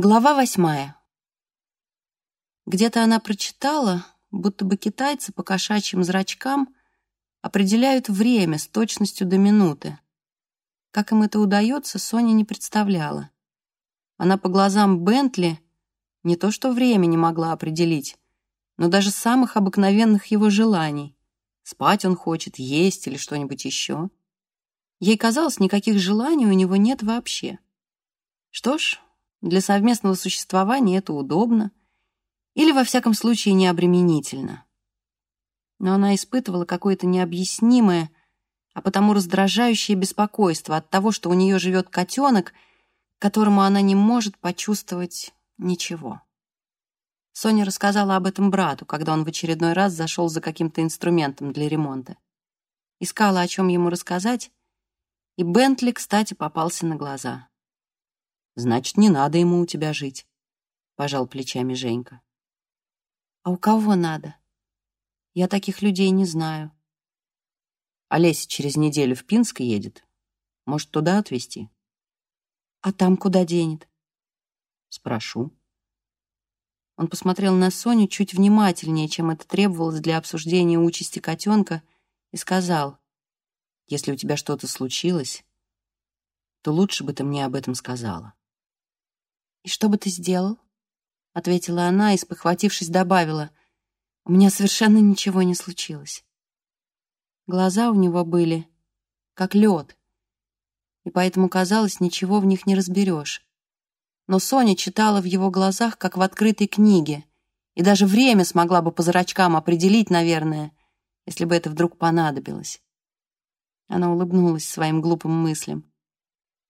Глава восьмая. Где-то она прочитала, будто бы китайцы по кошачьим зрачкам определяют время с точностью до минуты. Как им это удается, Соня не представляла. Она по глазам Бентли не то что время не могла определить, но даже самых обыкновенных его желаний. Спать он хочет, есть или что-нибудь еще. Ей казалось, никаких желаний у него нет вообще. Что ж, для совместного существования это удобно или, во всяком случае, необременительно. Но она испытывала какое-то необъяснимое, а потому раздражающее беспокойство от того, что у нее живет котенок, которому она не может почувствовать ничего. Соня рассказала об этом брату, когда он в очередной раз зашел за каким-то инструментом для ремонта. Искала, о чем ему рассказать, и Бентли, кстати, попался на глаза. Значит, не надо ему у тебя жить, пожал плечами Женька. А у кого надо? Я таких людей не знаю. Олеся через неделю в Пинск едет. Может, туда отвезти? А там куда денет? Спрошу. Он посмотрел на Соню чуть внимательнее, чем это требовалось для обсуждения участи котенка, и сказал, «Если у тебя что-то случилось, то лучше бы ты мне об этом сказала». «И что бы ты сделал?» — ответила она и, спохватившись, добавила. «У меня совершенно ничего не случилось». Глаза у него были как лед, и поэтому, казалось, ничего в них не разберешь. Но Соня читала в его глазах, как в открытой книге, и даже время смогла бы по зрачкам определить, наверное, если бы это вдруг понадобилось. Она улыбнулась своим глупым мыслям.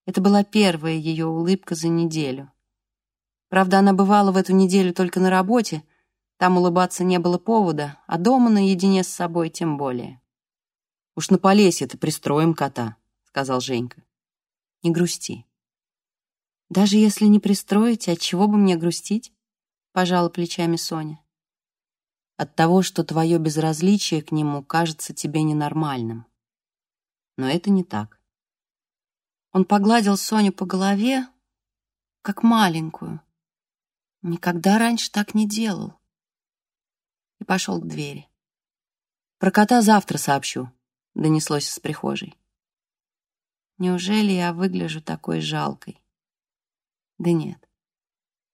Это была первая ее улыбка за неделю. Правда, она бывала в эту неделю только на работе, там улыбаться не было повода, а дома наедине с собой тем более. «Уж на Полесье-то пристроим кота», — сказал Женька. «Не грусти». «Даже если не пристроите, от чего бы мне грустить?» — пожала плечами Соня. «От того, что твое безразличие к нему кажется тебе ненормальным. Но это не так». Он погладил Соню по голове, как маленькую, Никогда раньше так не делал. И пошел к двери. «Про кота завтра сообщу», — донеслось из прихожей. Неужели я выгляжу такой жалкой? Да нет.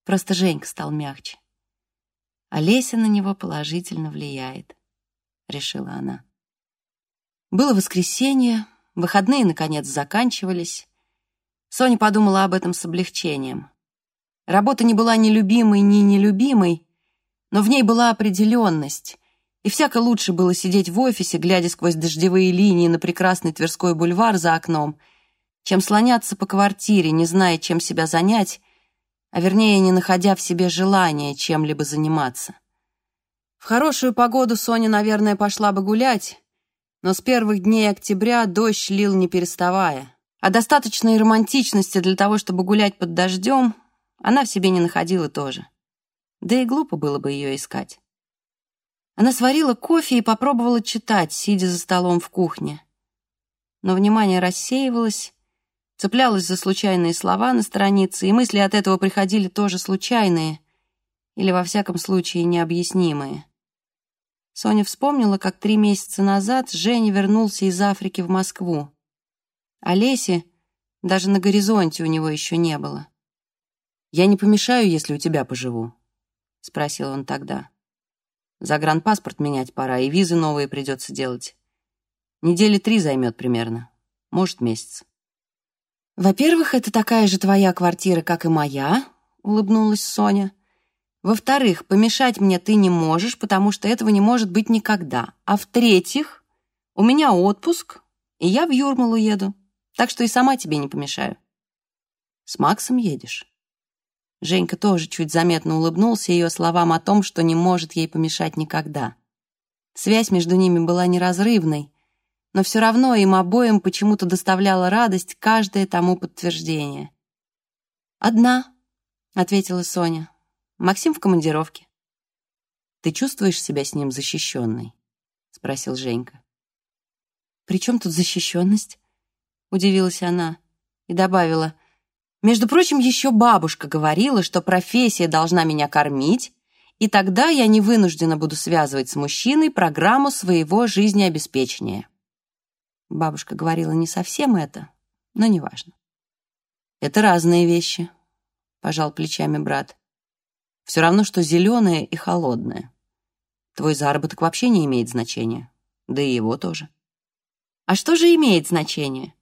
Просто Женька стал мягче. А Леся на него положительно влияет, решила она. Было воскресенье, выходные, наконец, заканчивались. Соня подумала об этом с облегчением. Работа не была ни любимой, ни нелюбимой, но в ней была определенность, и всяко лучше было сидеть в офисе, глядя сквозь дождевые линии на прекрасный Тверской бульвар за окном, чем слоняться по квартире, не зная, чем себя занять, а вернее, не находя в себе желания чем-либо заниматься. В хорошую погоду Соня, наверное, пошла бы гулять, но с первых дней октября дождь лил не переставая, а достаточной романтичности для того, чтобы гулять под дождем, она в себе не находила тоже. Да и глупо было бы ее искать. Она сварила кофе и попробовала читать, сидя за столом в кухне. Но внимание рассеивалось, цеплялось за случайные слова на странице, и мысли от этого приходили тоже случайные или, во всяком случае, необъяснимые. Соня вспомнила, как три месяца назад Женя вернулся из Африки в Москву. А Леси даже на горизонте у него еще не было. «Я не помешаю, если у тебя поживу?» — спросил он тогда. «Загранпаспорт менять пора, и визы новые придется делать. Недели три займет примерно, может, месяц». «Во-первых, это такая же твоя квартира, как и моя», — улыбнулась Соня. «Во-вторых, помешать мне ты не можешь, потому что этого не может быть никогда. А в-третьих, у меня отпуск, и я в Юрмалу еду, так что и сама тебе не помешаю». «С Максом едешь?» Женька тоже чуть заметно улыбнулся ее словам о том, что не может ей помешать никогда. Связь между ними была неразрывной, но все равно им обоим почему-то доставляла радость каждое тому подтверждение. «Одна», — ответила Соня. «Максим в командировке». «Ты чувствуешь себя с ним защищенной?» — спросил Женька. «При чем тут защищенность?» — удивилась она и добавила. Между прочим, еще бабушка говорила, что профессия должна меня кормить, и тогда я не вынуждена буду связывать с мужчиной программу своего жизнеобеспечения. Бабушка говорила не совсем это, но неважно. Это разные вещи, пожал плечами брат. Все равно, что зеленое и холодное. Твой заработок вообще не имеет значения, да и его тоже. А что же имеет значение?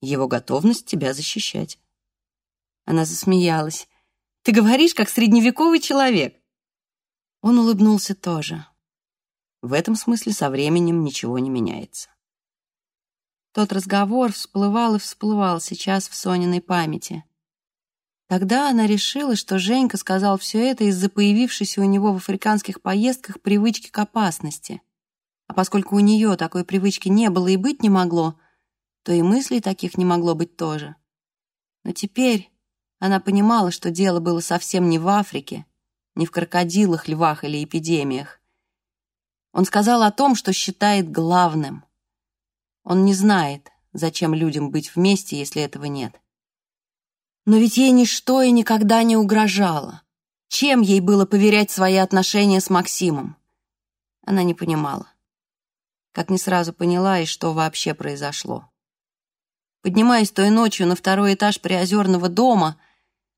Его готовность тебя защищать. Она засмеялась. Ты говоришь, как средневековый человек. Он улыбнулся тоже. В этом смысле со временем ничего не меняется. Тот разговор всплывал и всплывал сейчас в Сониной памяти. Тогда она решила, что Женька сказал все это из-за появившейся у него в африканских поездках привычки к опасности. А поскольку у нее такой привычки не было и быть не могло, то и мыслей таких не могло быть тоже. Но теперь она понимала, что дело было совсем не в Африке, не в крокодилах, львах или эпидемиях. Он сказал о том, что считает главным. Он не знает, зачем людям быть вместе, если этого нет. Но ведь ей ничто и никогда не угрожало. Чем ей было поверять свои отношения с Максимом? Она не понимала. Как не сразу поняла и что вообще произошло. Поднимаясь той ночью на второй этаж приозерного дома,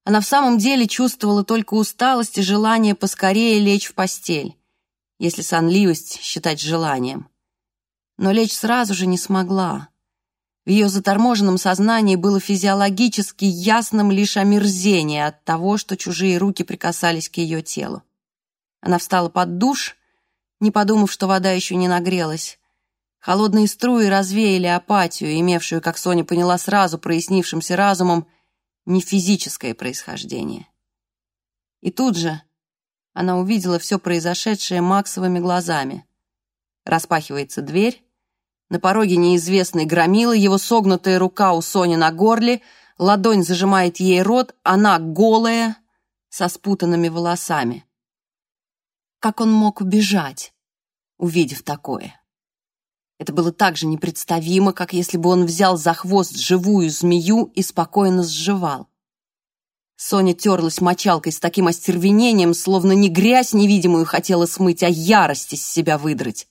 она в самом деле чувствовала только усталость и желание поскорее лечь в постель, если сонливость считать желанием. Но лечь сразу же не смогла. В ее заторможенном сознании было физиологически ясным лишь омерзение от того, что чужие руки прикасались к ее телу. Она встала под душ, не подумав, что вода еще не нагрелась. Холодные струи развеяли апатию, имевшую, как Соня поняла сразу, прояснившимся разумом, не физическое происхождение. И тут же она увидела все произошедшее Максовыми глазами. Распахивается дверь, на пороге неизвестный громила, его согнутая рука у Сони на горле, ладонь зажимает ей рот, она голая, со спутанными волосами. Как он мог убежать, увидев такое? Это было так же непредставимо, как если бы он взял за хвост живую змею и спокойно сживал. Соня терлась мочалкой с таким остервенением, словно не грязь невидимую хотела смыть, а ярость из себя выдрать.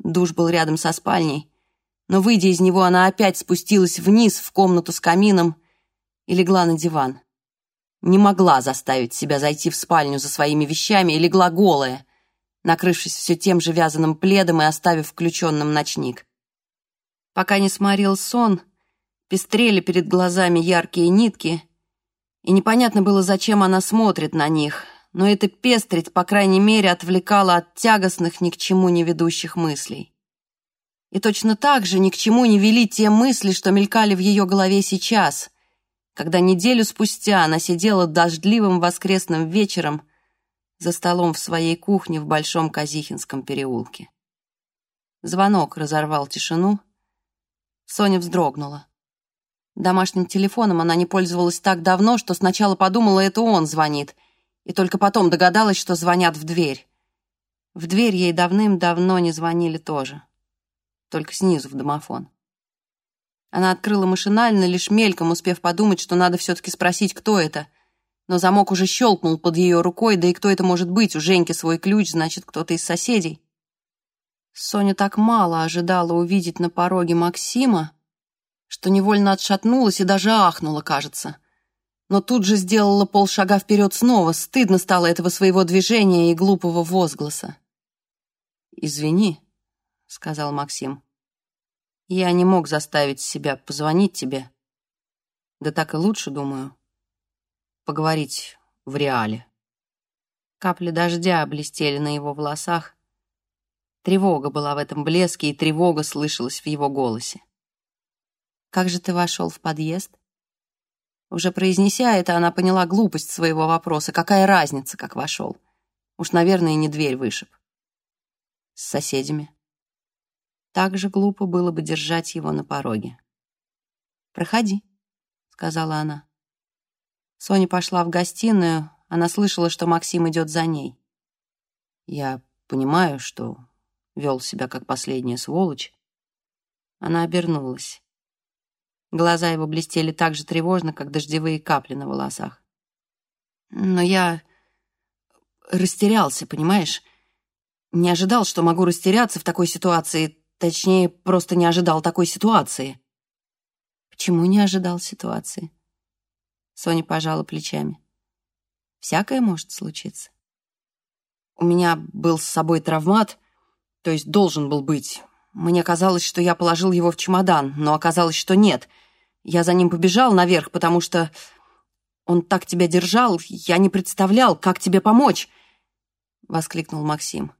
Душ был рядом со спальней, но, выйдя из него, она опять спустилась вниз в комнату с камином и легла на диван. Не могла заставить себя зайти в спальню за своими вещами и легла голая, накрывшись все тем же вязаным пледом и оставив включенным ночник. Пока не сморил сон, пестрели перед глазами яркие нитки, и непонятно было, зачем она смотрит на них, но эта пестрить, по крайней мере, отвлекала от тягостных, ни к чему не ведущих мыслей. И точно так же ни к чему не вели те мысли, что мелькали в ее голове сейчас, когда неделю спустя она сидела дождливым воскресным вечером за столом в своей кухне в Большом Казихинском переулке. Звонок разорвал тишину. Соня вздрогнула. Домашним телефоном она не пользовалась так давно, что сначала подумала, это он звонит, и только потом догадалась, что звонят в дверь. В дверь ей давным-давно не звонили тоже, только снизу в домофон. Она открыла машинально, лишь мельком успев подумать, что надо все-таки спросить, кто это — но замок уже щелкнул под ее рукой, да и кто это может быть? У Женьки свой ключ, значит, кто-то из соседей. Соня так мало ожидала увидеть на пороге Максима, что невольно отшатнулась и даже ахнула, кажется. Но тут же сделала полшага вперед снова, стыдно стало этого своего движения и глупого возгласа. «Извини», — сказал Максим. «Я не мог заставить себя позвонить тебе. Да так и лучше, думаю поговорить в реале. Капли дождя блестели на его волосах. Тревога была в этом блеске, и тревога слышалась в его голосе. «Как же ты вошел в подъезд?» Уже произнеся это, она поняла глупость своего вопроса. Какая разница, как вошел? Уж, наверное, не дверь вышиб. С соседями. Так же глупо было бы держать его на пороге. «Проходи», — сказала она. Соня пошла в гостиную, она слышала, что Максим идет за ней. Я понимаю, что вел себя как последняя сволочь. Она обернулась. Глаза его блестели так же тревожно, как дождевые капли на волосах. Но я растерялся, понимаешь? Не ожидал, что могу растеряться в такой ситуации. Точнее, просто не ожидал такой ситуации. Почему не ожидал ситуации? Соня пожала плечами. Всякое может случиться. У меня был с собой травмат, то есть должен был быть. Мне казалось, что я положил его в чемодан, но оказалось, что нет. Я за ним побежал наверх, потому что он так тебя держал, я не представлял, как тебе помочь!» — воскликнул Максим.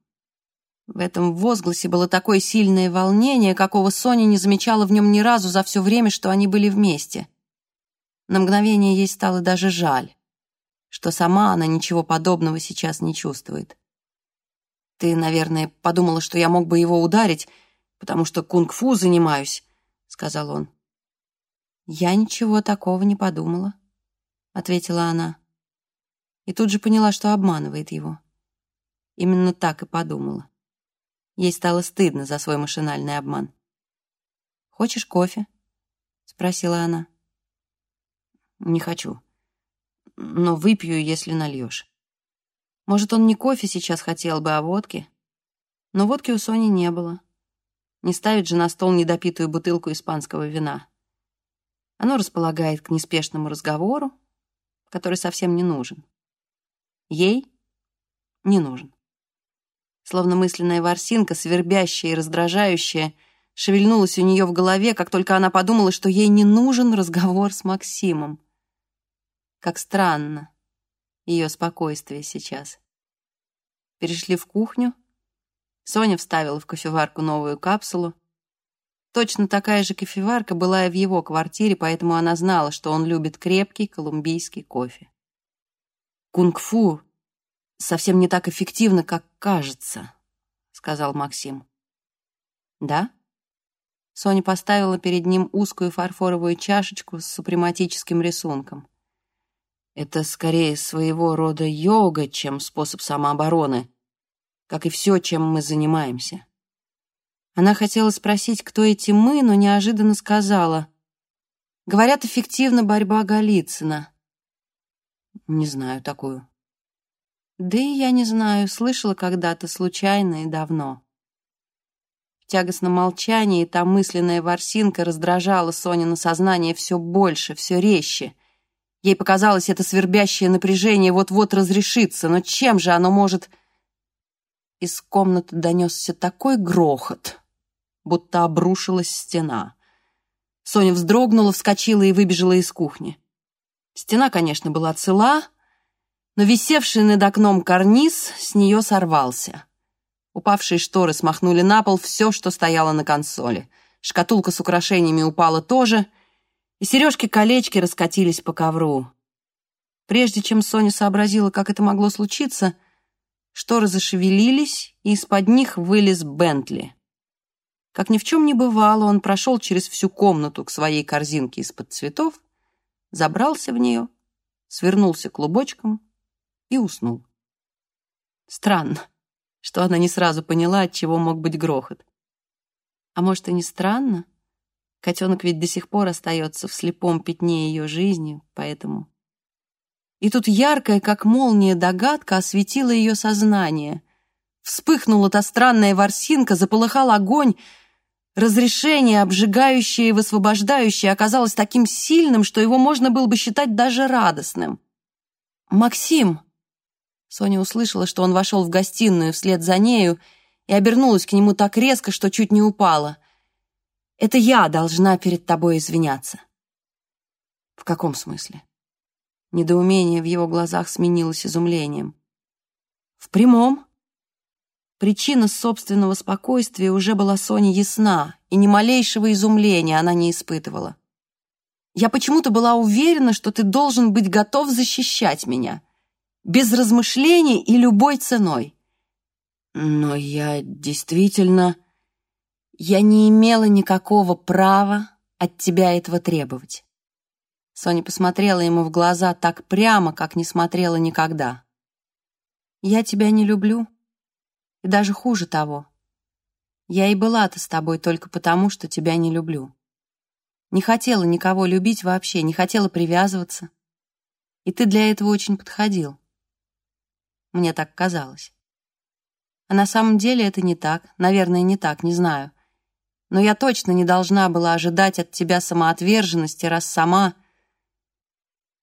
В этом возгласе было такое сильное волнение, какого Соня не замечала в нем ни разу за все время, что они были вместе. На мгновение ей стало даже жаль, что сама она ничего подобного сейчас не чувствует. «Ты, наверное, подумала, что я мог бы его ударить, потому что кунг-фу занимаюсь», — сказал он. «Я ничего такого не подумала», — ответила она. И тут же поняла, что обманывает его. Именно так и подумала. Ей стало стыдно за свой машинальный обман. «Хочешь кофе?» — спросила она. «Не хочу. Но выпью, если нальешь. Может, он не кофе сейчас хотел бы, а водки?» Но водки у Сони не было. Не ставит же на стол недопитую бутылку испанского вина. Оно располагает к неспешному разговору, который совсем не нужен. Ей не нужен словно мысленная ворсинка, свербящая и раздражающая, шевельнулась у нее в голове, как только она подумала, что ей не нужен разговор с Максимом. Как странно ее спокойствие сейчас. Перешли в кухню. Соня вставила в кофеварку новую капсулу. Точно такая же кофеварка была и в его квартире, поэтому она знала, что он любит крепкий колумбийский кофе. Кунг-фу совсем не так эффективно, как кажется», — сказал Максим. «Да?» Соня поставила перед ним узкую фарфоровую чашечку с супрематическим рисунком. «Это скорее своего рода йога, чем способ самообороны, как и все, чем мы занимаемся». Она хотела спросить, кто эти «мы», но неожиданно сказала. «Говорят, эффективна борьба Голицына». «Не знаю такую», да и я не знаю, слышала когда-то случайно и давно. В тягостном молчании та мысленная ворсинка раздражала Сонина сознание все больше, все резче. Ей показалось, это свербящее напряжение вот-вот разрешится, но чем же оно может... Из комнаты донесся такой грохот, будто обрушилась стена. Соня вздрогнула, вскочила и выбежала из кухни. Стена, конечно, была цела, но висевший над окном карниз с нее сорвался. Упавшие шторы смахнули на пол все, что стояло на консоли. Шкатулка с украшениями упала тоже, и сережки-колечки раскатились по ковру. Прежде чем Соня сообразила, как это могло случиться, шторы зашевелились, и из-под них вылез Бентли. Как ни в чем не бывало, он прошел через всю комнату к своей корзинке из-под цветов, забрался в нее, свернулся клубочком и уснул. Странно, что она не сразу поняла, от чего мог быть грохот. А может, и не странно? Котенок ведь до сих пор остается в слепом пятне ее жизни, поэтому... И тут яркая, как молния, догадка осветила ее сознание. Вспыхнула та странная ворсинка, заполыхал огонь. Разрешение, обжигающее и высвобождающее, оказалось таким сильным, что его можно было бы считать даже радостным. «Максим!» Соня услышала, что он вошел в гостиную вслед за нею и обернулась к нему так резко, что чуть не упала. «Это я должна перед тобой извиняться». «В каком смысле?» Недоумение в его глазах сменилось изумлением. «В прямом». Причина собственного спокойствия уже была Соне ясна, и ни малейшего изумления она не испытывала. «Я почему-то была уверена, что ты должен быть готов защищать меня» без размышлений и любой ценой. Но я действительно... Я не имела никакого права от тебя этого требовать. Соня посмотрела ему в глаза так прямо, как не смотрела никогда. «Я тебя не люблю. И даже хуже того. Я и была-то с тобой только потому, что тебя не люблю. Не хотела никого любить вообще, не хотела привязываться. И ты для этого очень подходил. Мне так казалось. А на самом деле это не так. Наверное, не так, не знаю. Но я точно не должна была ожидать от тебя самоотверженности, раз сама...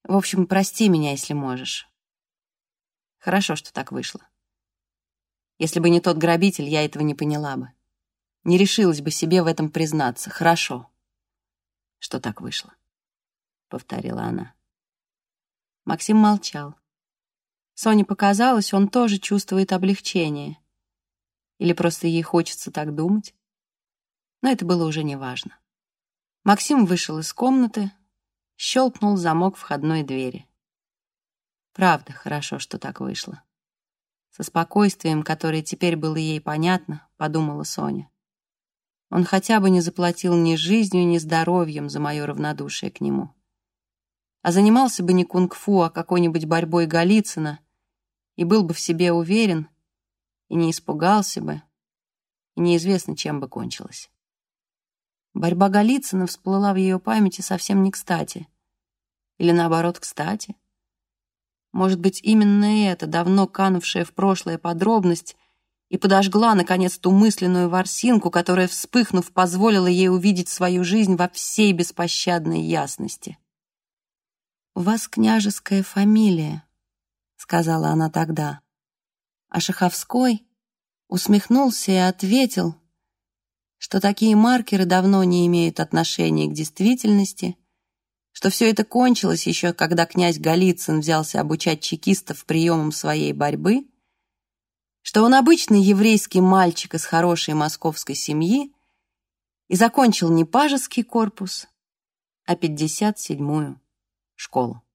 В общем, прости меня, если можешь. Хорошо, что так вышло. Если бы не тот грабитель, я этого не поняла бы. Не решилась бы себе в этом признаться. Хорошо, что так вышло, — повторила она. Максим молчал. Соне показалось, он тоже чувствует облегчение. Или просто ей хочется так думать. Но это было уже неважно. Максим вышел из комнаты, щелкнул замок входной двери. Правда, хорошо, что так вышло. Со спокойствием, которое теперь было ей понятно, подумала Соня. Он хотя бы не заплатил ни жизнью, ни здоровьем за мое равнодушие к нему. А занимался бы не кунг-фу, а какой-нибудь борьбой Голицына, и был бы в себе уверен, и не испугался бы, и неизвестно, чем бы кончилось. Борьба Голицына всплыла в ее памяти совсем не кстати. Или наоборот, кстати. Может быть, именно эта давно канувшая в прошлое подробность и подожгла, наконец, ту мысленную ворсинку, которая, вспыхнув, позволила ей увидеть свою жизнь во всей беспощадной ясности. «У вас княжеская фамилия», — сказала она тогда. А Шаховской усмехнулся и ответил, что такие маркеры давно не имеют отношения к действительности, что все это кончилось еще, когда князь Голицын взялся обучать чекистов приемам своей борьбы, что он обычный еврейский мальчик из хорошей московской семьи и закончил не пажеский корпус, а 57-ю школу.